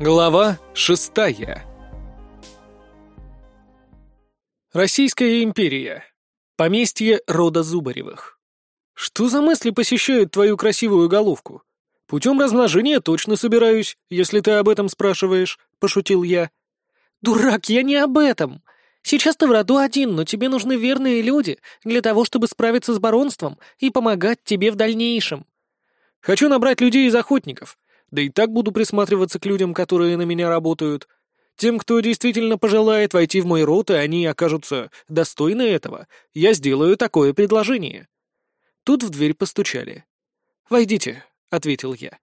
Глава шестая. Российская империя. Поместье рода Зубаревых. Что за мысли посещают твою красивую головку? Путем размножения точно собираюсь, если ты об этом спрашиваешь, пошутил я. Дурак, я не об этом. Сейчас ты в роду один, но тебе нужны верные люди для того, чтобы справиться с баронством и помогать тебе в дальнейшем. Хочу набрать людей из охотников, да и так буду присматриваться к людям, которые на меня работают. Тем, кто действительно пожелает войти в мой род, и они окажутся достойны этого, я сделаю такое предложение. Тут в дверь постучали. «Войдите», — ответил я.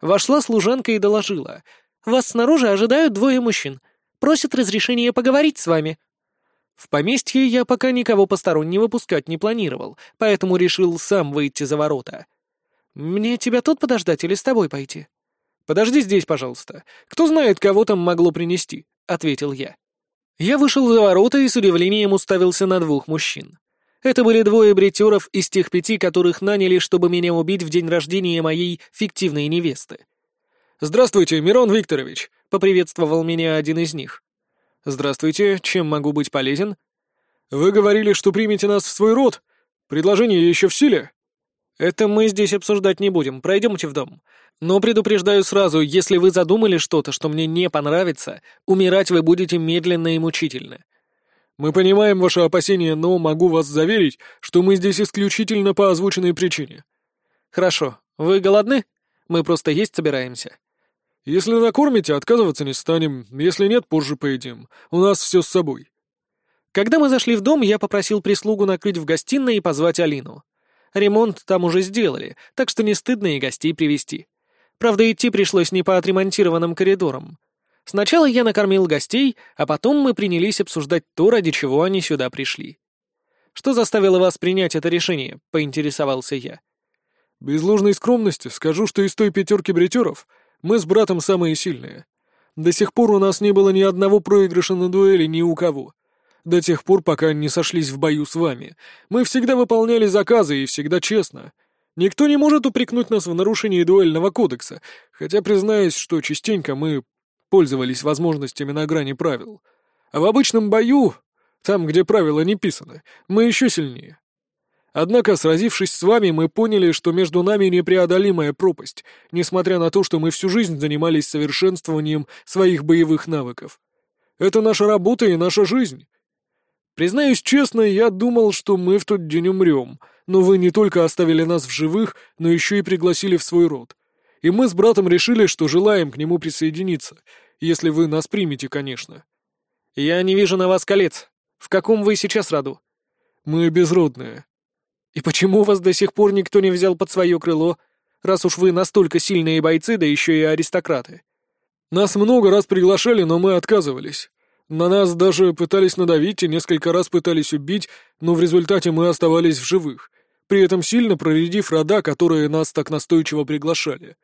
Вошла служанка и доложила. «Вас снаружи ожидают двое мужчин. Просят разрешения поговорить с вами». В поместье я пока никого постороннего пускать не планировал, поэтому решил сам выйти за ворота. «Мне тебя тут подождать или с тобой пойти?» «Подожди здесь, пожалуйста. Кто знает, кого там могло принести», — ответил я. Я вышел за ворота и с удивлением уставился на двух мужчин. Это были двое бритеров из тех пяти, которых наняли, чтобы меня убить в день рождения моей фиктивной невесты. «Здравствуйте, Мирон Викторович», — поприветствовал меня один из них. «Здравствуйте, чем могу быть полезен?» «Вы говорили, что примете нас в свой род. Предложение еще в силе?» «Это мы здесь обсуждать не будем, пройдемте в дом. Но предупреждаю сразу, если вы задумали что-то, что мне не понравится, умирать вы будете медленно и мучительно. Мы понимаем ваши опасения, но могу вас заверить, что мы здесь исключительно по озвученной причине. Хорошо. Вы голодны? Мы просто есть собираемся. Если накормите, отказываться не станем. Если нет, позже поедим. У нас все с собой. Когда мы зашли в дом, я попросил прислугу накрыть в гостиной и позвать Алину. Ремонт там уже сделали, так что не стыдно и гостей привести. Правда, идти пришлось не по отремонтированным коридорам. Сначала я накормил гостей, а потом мы принялись обсуждать то, ради чего они сюда пришли. «Что заставило вас принять это решение?» — поинтересовался я. «Без ложной скромности скажу, что из той пятерки бритеров мы с братом самые сильные. До сих пор у нас не было ни одного проигрыша на дуэли ни у кого. До тех пор, пока не сошлись в бою с вами. Мы всегда выполняли заказы и всегда честно. Никто не может упрекнуть нас в нарушении дуэльного кодекса, хотя признаюсь, что частенько мы пользовались возможностями на грани правил. А в обычном бою, там, где правила не писаны, мы еще сильнее. Однако, сразившись с вами, мы поняли, что между нами непреодолимая пропасть, несмотря на то, что мы всю жизнь занимались совершенствованием своих боевых навыков. Это наша работа и наша жизнь. Признаюсь честно, я думал, что мы в тот день умрем — но вы не только оставили нас в живых, но еще и пригласили в свой род. И мы с братом решили, что желаем к нему присоединиться, если вы нас примете, конечно. Я не вижу на вас колец. В каком вы сейчас роду? Мы безродные. И почему вас до сих пор никто не взял под свое крыло, раз уж вы настолько сильные бойцы, да еще и аристократы? Нас много раз приглашали, но мы отказывались. На нас даже пытались надавить и несколько раз пытались убить, но в результате мы оставались в живых, при этом сильно проредив рода, которые нас так настойчиво приглашали.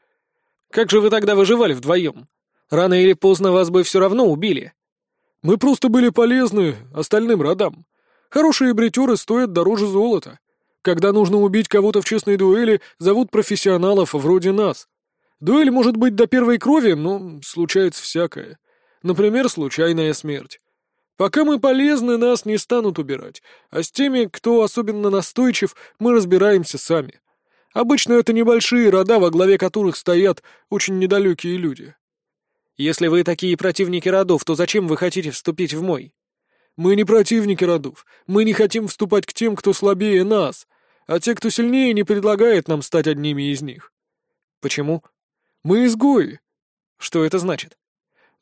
Как же вы тогда выживали вдвоем? Рано или поздно вас бы все равно убили. Мы просто были полезны остальным родам. Хорошие бритеры стоят дороже золота. Когда нужно убить кого-то в честной дуэли, зовут профессионалов вроде нас. Дуэль может быть до первой крови, но случается всякое. Например, случайная смерть. Пока мы полезны, нас не станут убирать, а с теми, кто особенно настойчив, мы разбираемся сами. Обычно это небольшие рода, во главе которых стоят очень недалекие люди. Если вы такие противники родов, то зачем вы хотите вступить в мой? Мы не противники родов. Мы не хотим вступать к тем, кто слабее нас, а те, кто сильнее, не предлагает нам стать одними из них. Почему? Мы изгои. Что это значит?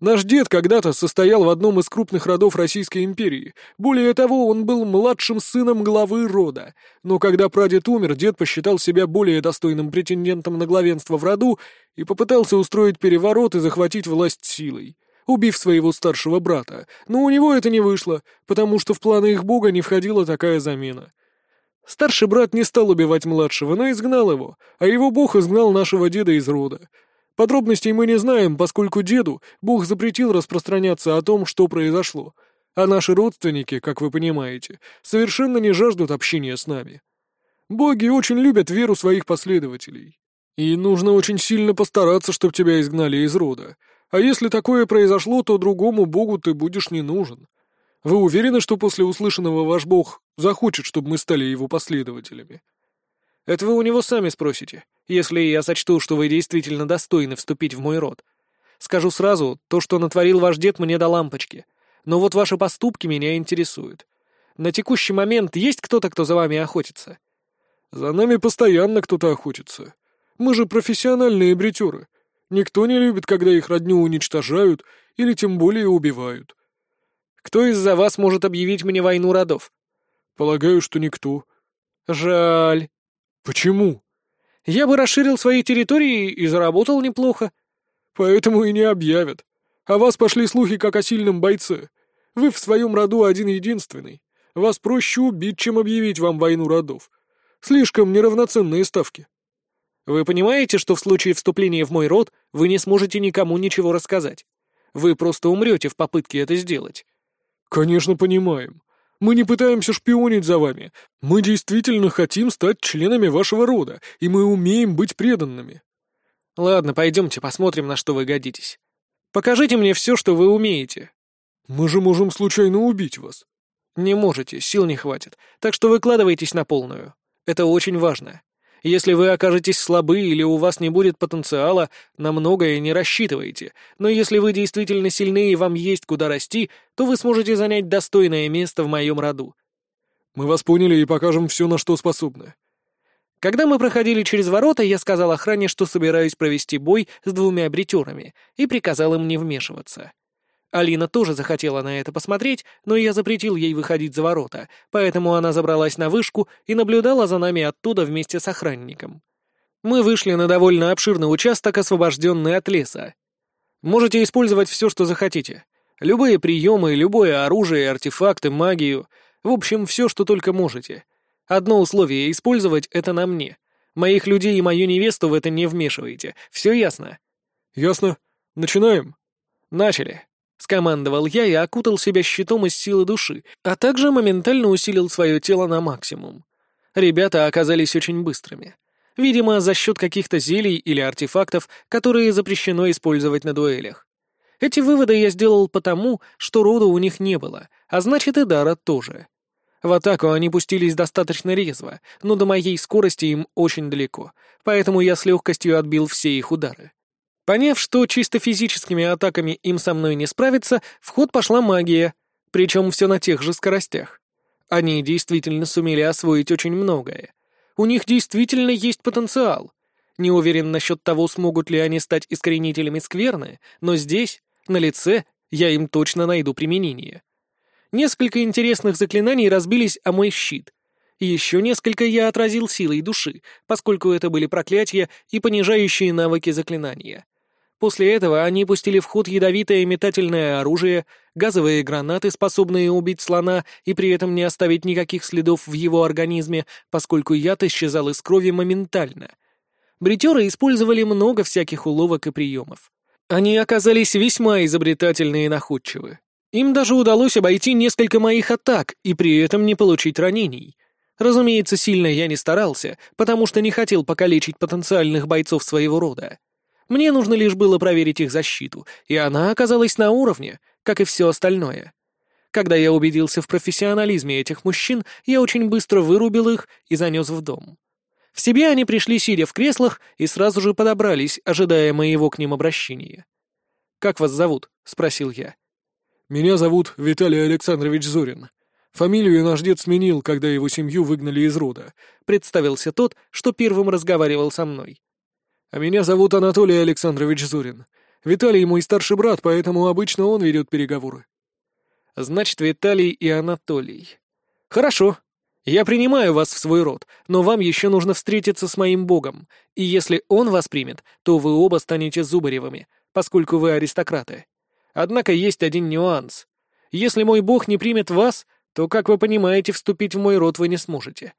Наш дед когда-то состоял в одном из крупных родов Российской империи. Более того, он был младшим сыном главы рода. Но когда прадед умер, дед посчитал себя более достойным претендентом на главенство в роду и попытался устроить переворот и захватить власть силой, убив своего старшего брата. Но у него это не вышло, потому что в планы их бога не входила такая замена. Старший брат не стал убивать младшего, но изгнал его, а его бог изгнал нашего деда из рода. Подробностей мы не знаем, поскольку деду Бог запретил распространяться о том, что произошло, а наши родственники, как вы понимаете, совершенно не жаждут общения с нами. Боги очень любят веру своих последователей. И нужно очень сильно постараться, чтобы тебя изгнали из рода. А если такое произошло, то другому богу ты будешь не нужен. Вы уверены, что после услышанного ваш бог захочет, чтобы мы стали его последователями?» «Это вы у него сами спросите, если я сочту, что вы действительно достойны вступить в мой род. Скажу сразу, то, что натворил ваш дед, мне до лампочки. Но вот ваши поступки меня интересуют. На текущий момент есть кто-то, кто за вами охотится?» «За нами постоянно кто-то охотится. Мы же профессиональные бритеры. Никто не любит, когда их родню уничтожают или тем более убивают. Кто из-за вас может объявить мне войну родов? Полагаю, что никто. Жаль. Почему? Я бы расширил свои территории и заработал неплохо. Поэтому и не объявят. О вас пошли слухи как о сильном бойце. Вы в своем роду один-единственный. Вас проще убить, чем объявить вам войну родов. Слишком неравноценные ставки. Вы понимаете, что в случае вступления в мой род вы не сможете никому ничего рассказать? Вы просто умрете в попытке это сделать». «Конечно, понимаем. Мы не пытаемся шпионить за вами. Мы действительно хотим стать членами вашего рода, и мы умеем быть преданными». «Ладно, пойдемте посмотрим, на что вы годитесь. Покажите мне все, что вы умеете». «Мы же можем случайно убить вас». «Не можете, сил не хватит, так что выкладывайтесь на полную. Это очень важно». Если вы окажетесь слабы или у вас не будет потенциала, на многое не рассчитывайте. Но если вы действительно сильны и вам есть куда расти, то вы сможете занять достойное место в моем роду. Мы вас поняли и покажем все, на что способны. Когда мы проходили через ворота, я сказал охране, что собираюсь провести бой с двумя бритерами, и приказал им не вмешиваться. Алина тоже захотела на это посмотреть, но я запретил ей выходить за ворота, поэтому она забралась на вышку и наблюдала за нами оттуда вместе с охранником. Мы вышли на довольно обширный участок, освобожденный от леса. Можете использовать все, что захотите. Любые приемы, любое оружие, артефакты, магию. В общем, все, что только можете. Одно условие — использовать это на мне. Моих людей и мою невесту в это не вмешивайте. Все ясно? Ясно. Начинаем. Начали. Скомандовал я и окутал себя щитом из силы души, а также моментально усилил свое тело на максимум. Ребята оказались очень быстрыми. Видимо, за счет каких-то зелий или артефактов, которые запрещено использовать на дуэлях. Эти выводы я сделал потому, что рода у них не было, а значит и дара тоже. В атаку они пустились достаточно резво, но до моей скорости им очень далеко, поэтому я с легкостью отбил все их удары. Поняв, что чисто физическими атаками им со мной не справиться, в ход пошла магия, причем все на тех же скоростях. Они действительно сумели освоить очень многое. У них действительно есть потенциал. Не уверен насчет того, смогут ли они стать искоренителями скверны, но здесь, на лице, я им точно найду применение. Несколько интересных заклинаний разбились о мой щит. Еще несколько я отразил силой души, поскольку это были проклятия и понижающие навыки заклинания. После этого они пустили в ход ядовитое метательное оружие, газовые гранаты, способные убить слона и при этом не оставить никаких следов в его организме, поскольку яд исчезал из крови моментально. Бритеры использовали много всяких уловок и приемов. Они оказались весьма изобретательны и находчивы. Им даже удалось обойти несколько моих атак и при этом не получить ранений. Разумеется, сильно я не старался, потому что не хотел покалечить потенциальных бойцов своего рода. Мне нужно лишь было проверить их защиту, и она оказалась на уровне, как и все остальное. Когда я убедился в профессионализме этих мужчин, я очень быстро вырубил их и занес в дом. В себе они пришли, сидя в креслах, и сразу же подобрались, ожидая моего к ним обращения. «Как вас зовут?» — спросил я. «Меня зовут Виталий Александрович Зорин. Фамилию наш дед сменил, когда его семью выгнали из рода», — представился тот, что первым разговаривал со мной. А меня зовут Анатолий Александрович Зурин. Виталий мой старший брат, поэтому обычно он ведет переговоры. Значит, Виталий и Анатолий. Хорошо. Я принимаю вас в свой род, но вам еще нужно встретиться с моим богом, и если он вас примет, то вы оба станете Зубаревыми, поскольку вы аристократы. Однако есть один нюанс. Если мой бог не примет вас, то, как вы понимаете, вступить в мой род вы не сможете.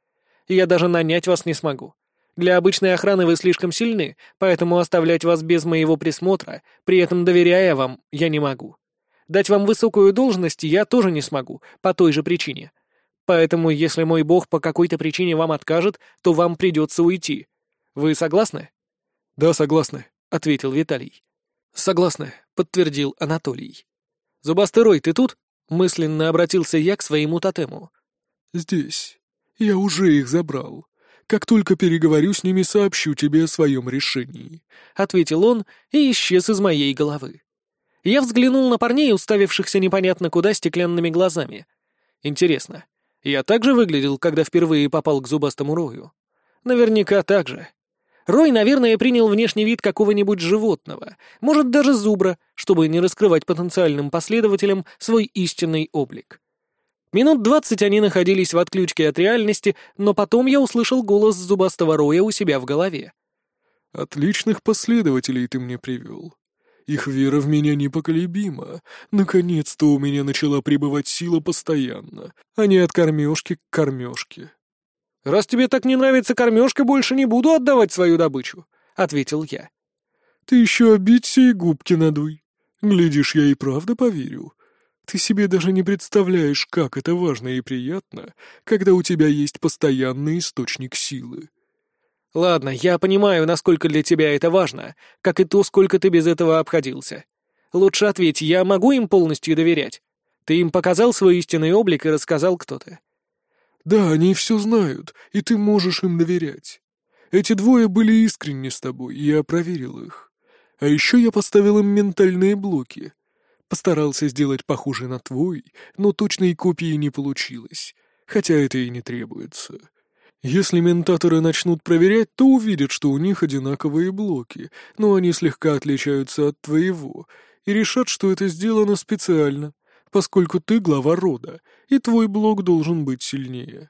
Я даже нанять вас не смогу. Для обычной охраны вы слишком сильны, поэтому оставлять вас без моего присмотра, при этом доверяя вам, я не могу. Дать вам высокую должность я тоже не смогу, по той же причине. Поэтому, если мой бог по какой-то причине вам откажет, то вам придется уйти. Вы согласны?» «Да, согласны», — ответил Виталий. «Согласны», — подтвердил Анатолий. «Зубастый ты тут?» — мысленно обратился я к своему тотему. «Здесь. Я уже их забрал. Как только переговорю с ними, сообщу тебе о своем решении», — ответил он и исчез из моей головы. Я взглянул на парней, уставившихся непонятно куда стеклянными глазами. Интересно, я также выглядел, когда впервые попал к зубастому рою? Наверняка так же. Рой, наверное, принял внешний вид какого-нибудь животного, может, даже зубра, чтобы не раскрывать потенциальным последователям свой истинный облик. Минут двадцать они находились в отключке от реальности, но потом я услышал голос зубастого Роя у себя в голове. «Отличных последователей ты мне привел. Их вера в меня непоколебима. Наконец-то у меня начала пребывать сила постоянно, а не от кормежки к кормежке. «Раз тебе так не нравится кормежка, больше не буду отдавать свою добычу», — ответил я. «Ты еще обидься и губки надуй. Глядишь, я и правда поверю. Ты себе даже не представляешь, как это важно и приятно, когда у тебя есть постоянный источник силы». «Ладно, я понимаю, насколько для тебя это важно, как и то, сколько ты без этого обходился. Лучше ответь, я могу им полностью доверять? Ты им показал свой истинный облик и рассказал, кто ты?» «Да, они все знают, и ты можешь им доверять. Эти двое были искренни с тобой, я проверил их. А еще я поставил им ментальные блоки. Постарался сделать похожий на твой, но точной копии не получилось, хотя это и не требуется. Если ментаторы начнут проверять, то увидят, что у них одинаковые блоки, но они слегка отличаются от твоего, и решат, что это сделано специально, поскольку ты глава рода, и твой блок должен быть сильнее.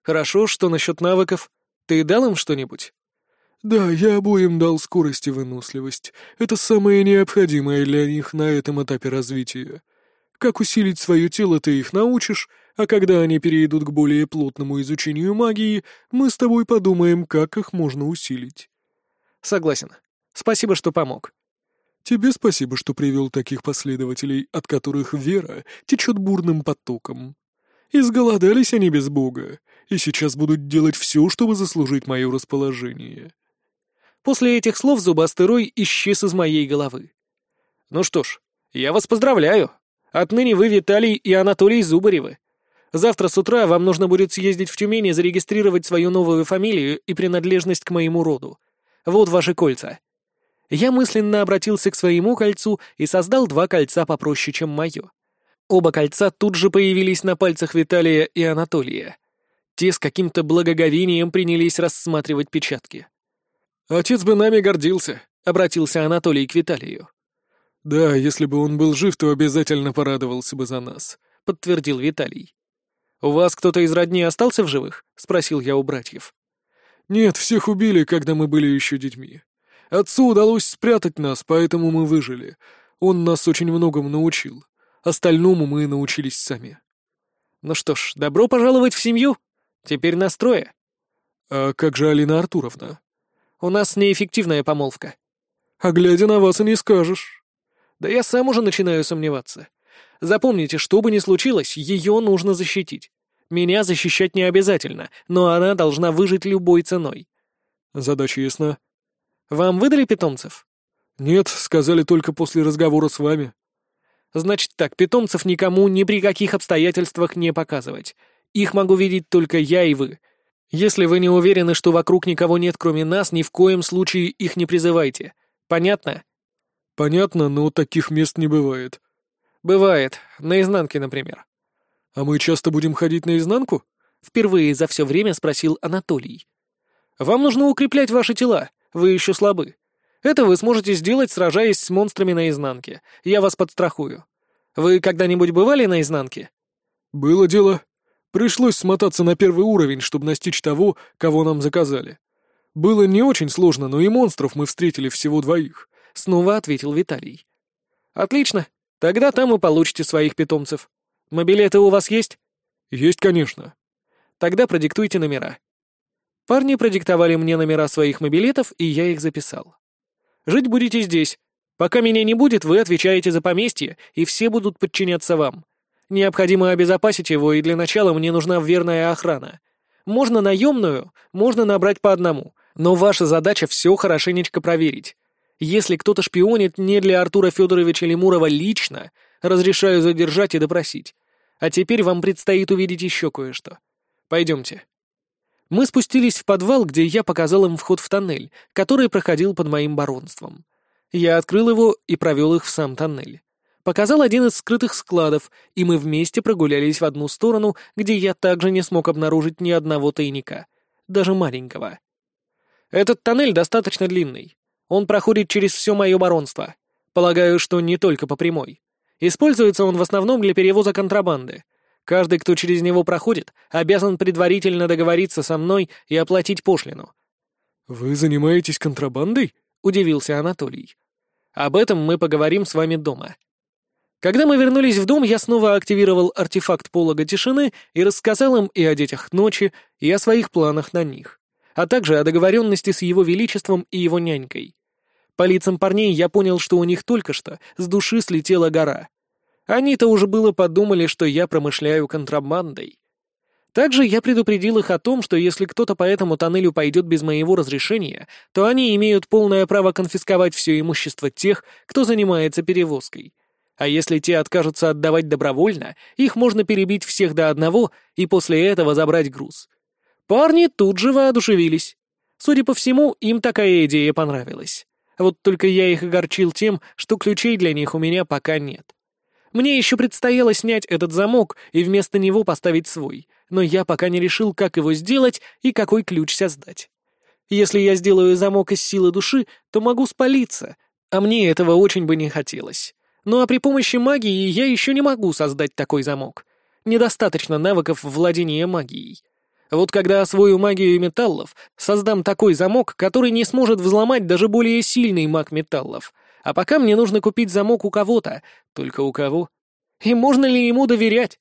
Хорошо, что насчет навыков? Ты дал им что-нибудь? Да, я обоим дал скорость и выносливость. Это самое необходимое для них на этом этапе развития. Как усилить свое тело, ты их научишь, а когда они перейдут к более плотному изучению магии, мы с тобой подумаем, как их можно усилить. Согласен. Спасибо, что помог. Тебе спасибо, что привел таких последователей, от которых вера течет бурным потоком. Изголодались они без Бога, и сейчас будут делать все, чтобы заслужить мое расположение. После этих слов зубастый рой исчез из моей головы. Ну что ж, я вас поздравляю. Отныне вы Виталий и Анатолий Зубаревы. Завтра с утра вам нужно будет съездить в Тюмень и зарегистрировать свою новую фамилию и принадлежность к моему роду. Вот ваши кольца. Я мысленно обратился к своему кольцу и создал два кольца попроще, чем мое. Оба кольца тут же появились на пальцах Виталия и Анатолия. Те с каким-то благоговением принялись рассматривать печатки. «Отец бы нами гордился», — обратился Анатолий к Виталию. «Да, если бы он был жив, то обязательно порадовался бы за нас», — подтвердил Виталий. «У вас кто-то из родни остался в живых?» — спросил я у братьев. «Нет, всех убили, когда мы были еще детьми. Отцу удалось спрятать нас, поэтому мы выжили. Он нас очень многому научил. Остальному мы научились сами. Ну что ж, добро пожаловать в семью. Теперь настрое. А как же Алина Артуровна? У нас неэффективная помолвка. А глядя на вас и не скажешь. Да я сам уже начинаю сомневаться. Запомните, что бы ни случилось, ее нужно защитить. Меня защищать не обязательно, но она должна выжить любой ценой. Задача ясна. Вам выдали питомцев? Нет, сказали только после разговора с вами. Значит так, питомцев никому ни при каких обстоятельствах не показывать. Их могу видеть только я и вы. Если вы не уверены, что вокруг никого нет, кроме нас, ни в коем случае их не призывайте. Понятно? Понятно, но таких мест не бывает. Бывает. Наизнанке, например. А мы часто будем ходить наизнанку? Впервые за все время спросил Анатолий. Вам нужно укреплять ваши тела вы еще слабы. Это вы сможете сделать, сражаясь с монстрами наизнанке. Я вас подстрахую. Вы когда-нибудь бывали наизнанке? Было дело. Пришлось смотаться на первый уровень, чтобы настичь того, кого нам заказали. Было не очень сложно, но и монстров мы встретили всего двоих. Снова ответил Виталий. Отлично. Тогда там и получите своих питомцев. Мобилеты у вас есть? Есть, конечно. Тогда продиктуйте номера. Парни продиктовали мне номера своих мобилетов, и я их записал. «Жить будете здесь. Пока меня не будет, вы отвечаете за поместье, и все будут подчиняться вам. Необходимо обезопасить его, и для начала мне нужна верная охрана. Можно наемную, можно набрать по одному, но ваша задача все хорошенечко проверить. Если кто-то шпионит не для Артура Федоровича Лемурова лично, разрешаю задержать и допросить. А теперь вам предстоит увидеть еще кое-что. Пойдемте. Мы спустились в подвал, где я показал им вход в тоннель, который проходил под моим баронством. Я открыл его и провел их в сам тоннель. Показал один из скрытых складов, и мы вместе прогулялись в одну сторону, где я также не смог обнаружить ни одного тайника, даже маленького. Этот тоннель достаточно длинный. Он проходит через все мое баронство. Полагаю, что не только по прямой. Используется он в основном для перевоза контрабанды. Каждый, кто через него проходит, обязан предварительно договориться со мной и оплатить пошлину». «Вы занимаетесь контрабандой?» — удивился Анатолий. «Об этом мы поговорим с вами дома». Когда мы вернулись в дом, я снова активировал артефакт полога тишины и рассказал им и о детях ночи, и о своих планах на них, а также о договоренности с его величеством и его нянькой. По лицам парней я понял, что у них только что с души слетела гора. Они-то уже было подумали, что я промышляю контрабандой. Также я предупредил их о том, что если кто-то по этому тоннелю пойдет без моего разрешения, то они имеют полное право конфисковать все имущество тех, кто занимается перевозкой. А если те откажутся отдавать добровольно, их можно перебить всех до одного и после этого забрать груз. Парни тут же воодушевились. Судя по всему, им такая идея понравилась. Вот только я их огорчил тем, что ключей для них у меня пока нет. Мне еще предстояло снять этот замок и вместо него поставить свой, но я пока не решил, как его сделать и какой ключ создать. Если я сделаю замок из силы души, то могу спалиться, а мне этого очень бы не хотелось. Ну а при помощи магии я еще не могу создать такой замок. Недостаточно навыков владения магией. Вот когда освою магию металлов, создам такой замок, который не сможет взломать даже более сильный маг металлов, а пока мне нужно купить замок у кого-то. Только у кого? И можно ли ему доверять?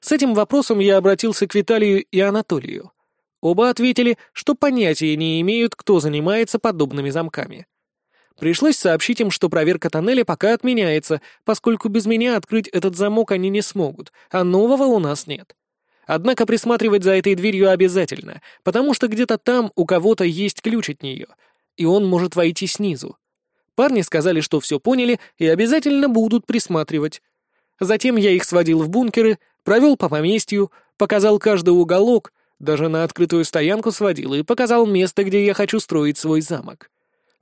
С этим вопросом я обратился к Виталию и Анатолию. Оба ответили, что понятия не имеют, кто занимается подобными замками. Пришлось сообщить им, что проверка тоннеля пока отменяется, поскольку без меня открыть этот замок они не смогут, а нового у нас нет. Однако присматривать за этой дверью обязательно, потому что где-то там у кого-то есть ключ от нее, и он может войти снизу. Парни сказали, что все поняли и обязательно будут присматривать. Затем я их сводил в бункеры, провел по поместью, показал каждый уголок, даже на открытую стоянку сводил и показал место, где я хочу строить свой замок.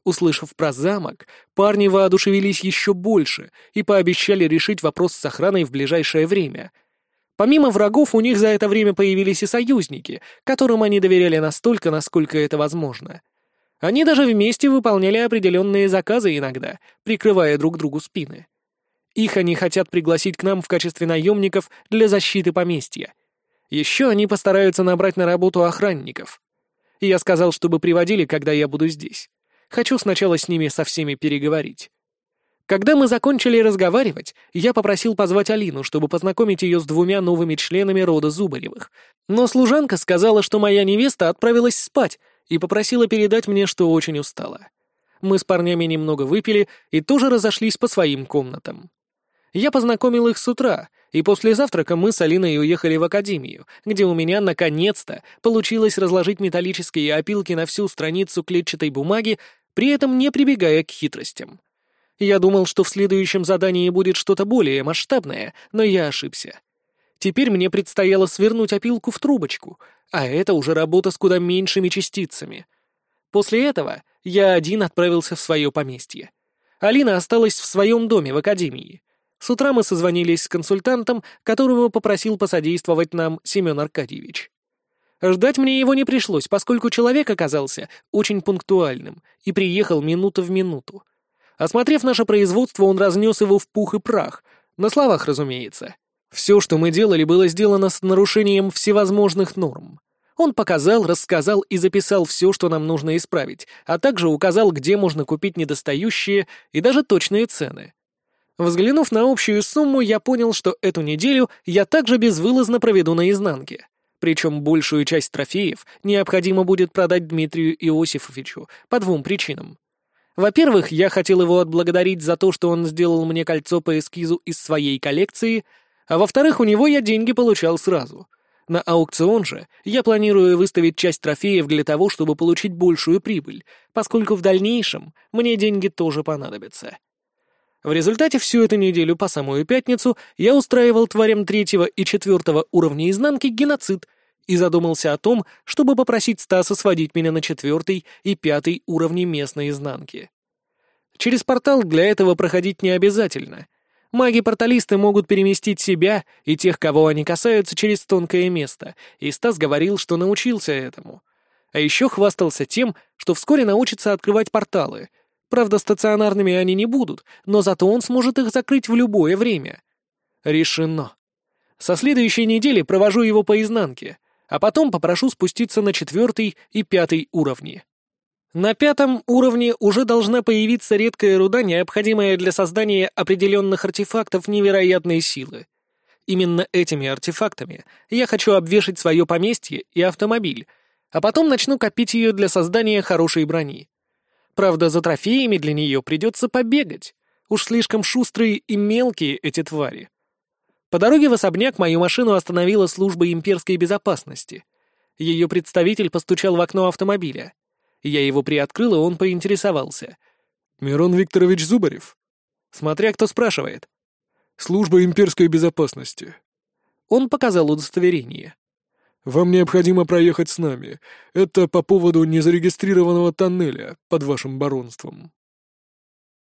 Услышав про замок, парни воодушевились еще больше и пообещали решить вопрос с охраной в ближайшее время. Помимо врагов, у них за это время появились и союзники, которым они доверяли настолько, насколько это возможно — они даже вместе выполняли определенные заказы иногда, прикрывая друг другу спины. Их они хотят пригласить к нам в качестве наемников для защиты поместья. Еще они постараются набрать на работу охранников. Я сказал, чтобы приводили, когда я буду здесь. Хочу сначала с ними со всеми переговорить. Когда мы закончили разговаривать, я попросил позвать Алину, чтобы познакомить ее с двумя новыми членами рода Зубаревых. Но служанка сказала, что моя невеста отправилась спать, и попросила передать мне, что очень устала. Мы с парнями немного выпили и тоже разошлись по своим комнатам. Я познакомил их с утра, и после завтрака мы с Алиной уехали в академию, где у меня наконец-то получилось разложить металлические опилки на всю страницу клетчатой бумаги, при этом не прибегая к хитростям. Я думал, что в следующем задании будет что-то более масштабное, но я ошибся. Теперь мне предстояло свернуть опилку в трубочку, а это уже работа с куда меньшими частицами. После этого я один отправился в свое поместье. Алина осталась в своем доме в академии. С утра мы созвонились с консультантом, которого попросил посодействовать нам Семен Аркадьевич. Ждать мне его не пришлось, поскольку человек оказался очень пунктуальным и приехал минута в минуту. Осмотрев наше производство, он разнес его в пух и прах, на словах, разумеется. Все, что мы делали, было сделано с нарушением всевозможных норм. Он показал, рассказал и записал все, что нам нужно исправить, а также указал, где можно купить недостающие и даже точные цены. Взглянув на общую сумму, я понял, что эту неделю я также безвылазно проведу на изнанке. Причем большую часть трофеев необходимо будет продать Дмитрию Иосифовичу по двум причинам. Во-первых, я хотел его отблагодарить за то, что он сделал мне кольцо по эскизу из своей коллекции — а во-вторых, у него я деньги получал сразу. На аукцион же я планирую выставить часть трофеев для того, чтобы получить большую прибыль, поскольку в дальнейшем мне деньги тоже понадобятся. В результате всю эту неделю по самую пятницу я устраивал тварям третьего и четвертого уровня изнанки геноцид и задумался о том, чтобы попросить Стаса сводить меня на четвертый и пятый уровни местной изнанки. Через портал для этого проходить не обязательно — Маги-порталисты могут переместить себя и тех, кого они касаются, через тонкое место, и Стас говорил, что научился этому. А еще хвастался тем, что вскоре научится открывать порталы. Правда, стационарными они не будут, но зато он сможет их закрыть в любое время. Решено. Со следующей недели провожу его по изнанке, а потом попрошу спуститься на четвертый и пятый уровни. На пятом уровне уже должна появиться редкая руда, необходимая для создания определенных артефактов невероятной силы. Именно этими артефактами я хочу обвешать свое поместье и автомобиль, а потом начну копить ее для создания хорошей брони. Правда, за трофеями для нее придется побегать. Уж слишком шустрые и мелкие эти твари. По дороге в особняк мою машину остановила служба имперской безопасности. Ее представитель постучал в окно автомобиля. Я его приоткрыл, и он поинтересовался. «Мирон Викторович Зубарев?» «Смотря кто спрашивает». «Служба имперской безопасности». Он показал удостоверение. «Вам необходимо проехать с нами. Это по поводу незарегистрированного тоннеля под вашим баронством».